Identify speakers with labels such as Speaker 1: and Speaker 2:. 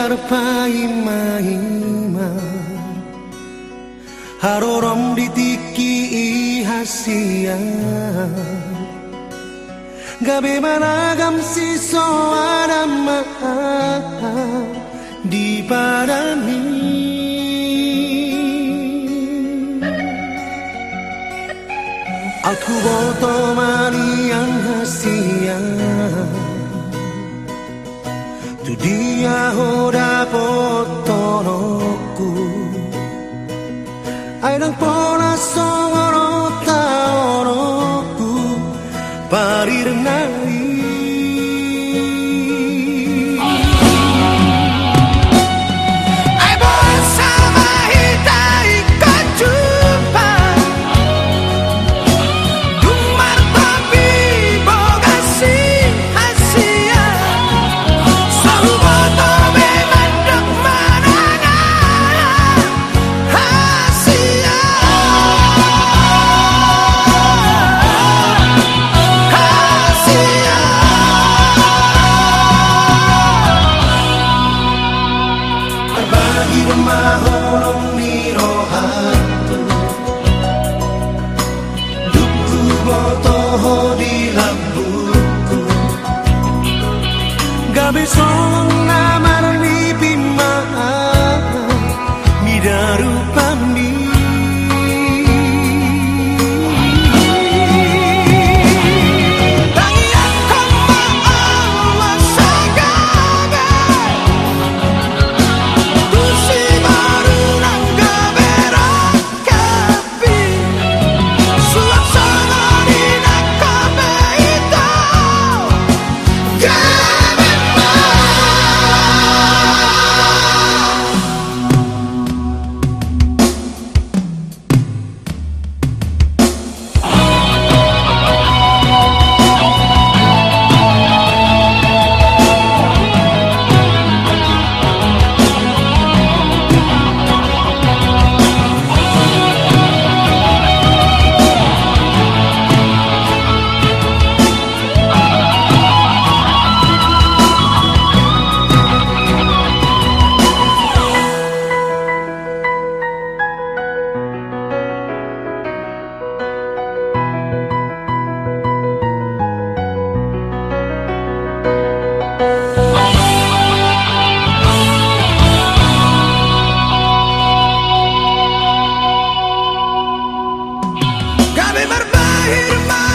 Speaker 1: tarpaima-ima Harorom ditiki ihasia Gabe managam si soadama di padami Aku boto dia hoda potonoku Ai nang pona songoro taonoku Parir nai mahorong di rohatu. Duku botoho di lambuku Gak bisa be my, my.